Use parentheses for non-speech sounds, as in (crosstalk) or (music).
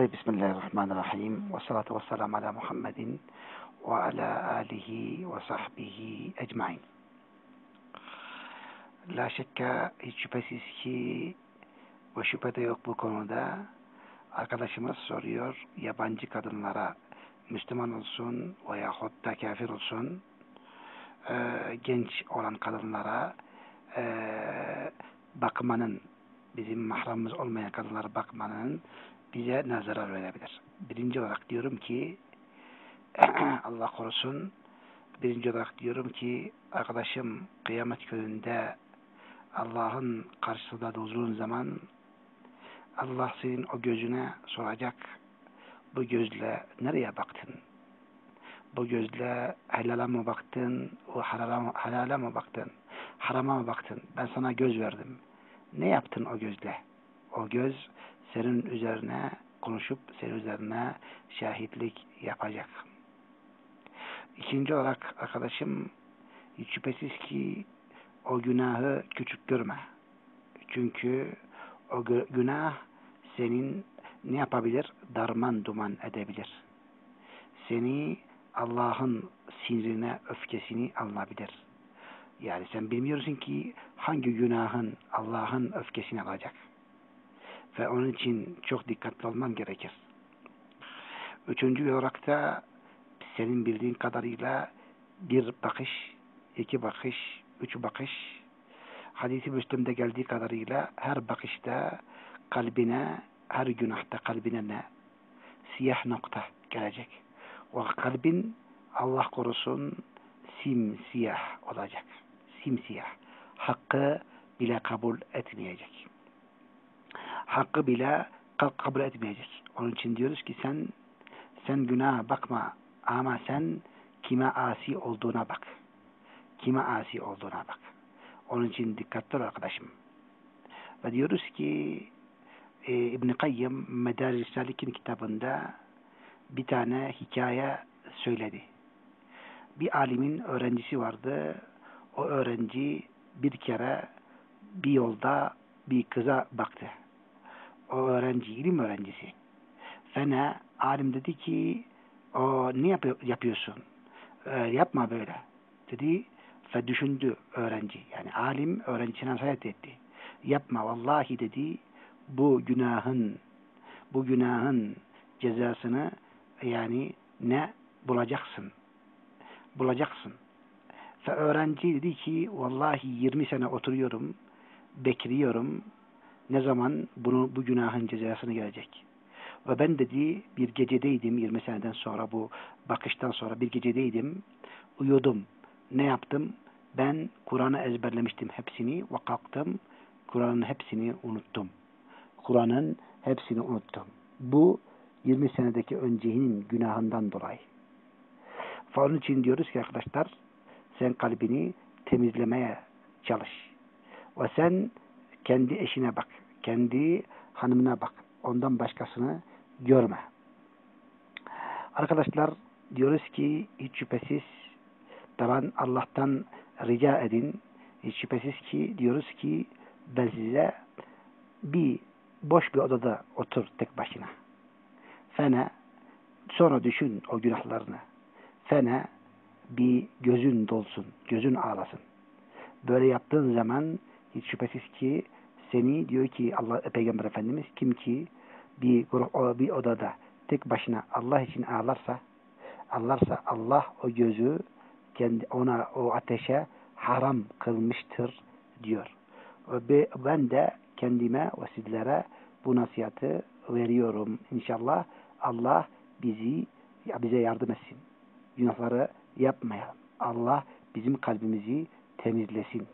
Evet, Bismillahirrahmanirrahim. Ve salatu ve selamu ala Muhammedin ve ala alihi ve sahbihi ecmain. La şekka hiç şüphesiz ki ve şüphe de yok bu konuda. Arkadaşımız soruyor, yabancı kadınlara Müslüman olsun veyahut da kafir olsun, e, genç olan kadınlara e, bakmanın, bizim mahramımız olmayan kadınlara bakmanın bize ne zarar verebilir? Birinci olarak diyorum ki (clears throat) Allah korusun birinci olarak diyorum ki arkadaşım kıyamet gününde Allah'ın karşısında durduğun zaman Allah senin o gözüne soracak bu gözle nereye baktın? Bu gözle helala mı baktın? O halala, halala mı baktın? Harama mı baktın? Ben sana göz verdim. Ne yaptın o gözle? O göz senin üzerine konuşup senin üzerine şahitlik yapacak. İkinci olarak arkadaşım hiç şüphesiz ki o günahı küçük görme. Çünkü o günah senin ne yapabilir? Darman duman edebilir. Seni Allah'ın sinirine, öfkesini alabilir. Yani sen bilmiyorsun ki hangi günahın Allah'ın öfkesini alacak. Ve onun için çok dikkatli olman gerekir. Üçüncü olarak da senin bildiğin kadarıyla bir bakış, iki bakış, üç bakış, hadisi Müslüm'de geldiği kadarıyla her bakışta kalbine, her günahta kalbine ne? Siyah nokta gelecek. O kalbin Allah korusun simsiyah olacak. Simsiyah. Hakkı bile kabul etmeyecek hakkı bile kabul etmeyecek. Onun için diyoruz ki sen sen günaha bakma ama sen kime asi olduğuna bak. Kime asi olduğuna bak. Onun için dikkatli ol arkadaşım. Ve diyoruz ki e, İbn-i Kayyım Medaris Salik'in kitabında bir tane hikaye söyledi. Bir alimin öğrencisi vardı. O öğrenci bir kere bir yolda bir kıza baktı o öğrenci, ilim öğrencisi. Fena alim dedi ki o ne yap yapıyorsun? E, yapma böyle. Dedi ve düşündü öğrenci. Yani alim öğrencisine nasihat etti. Yapma vallahi dedi bu günahın bu günahın cezasını yani ne bulacaksın? Bulacaksın. Ve öğrenci dedi ki vallahi 20 sene oturuyorum, bekliyorum, ne zaman bunu bu günahın cezasını gelecek. Ve ben dedi bir gecedeydim 20 seneden sonra bu bakıştan sonra bir gecedeydim. Uyudum. Ne yaptım? Ben Kur'an'ı ezberlemiştim hepsini ve kalktım. Kur'an'ın hepsini unuttum. Kur'an'ın hepsini unuttum. Bu 20 senedeki öncehinin günahından dolayı. Onun için diyoruz ki arkadaşlar sen kalbini temizlemeye çalış. Ve sen kendi eşine bak. Kendi hanımına bak. Ondan başkasını görme. Arkadaşlar diyoruz ki hiç şüphesiz taban Allah'tan rica edin. Hiç şüphesiz ki diyoruz ki ben size bir boş bir odada otur tek başına. Fene sonra düşün o günahlarını. Fene bir gözün dolsun, gözün ağlasın. Böyle yaptığın zaman hiç şüphesiz ki seni diyor ki Allah Peygamber Efendimiz kim ki bir grup bir odada tek başına Allah için ağlarsa ağlarsa Allah o gözü kendi ona o ateşe haram kılmıştır diyor. Ben de kendime ve sizlere bu nasihatı veriyorum. İnşallah Allah bizi bize yardım etsin. Günahları yapmayalım. Allah bizim kalbimizi temizlesin.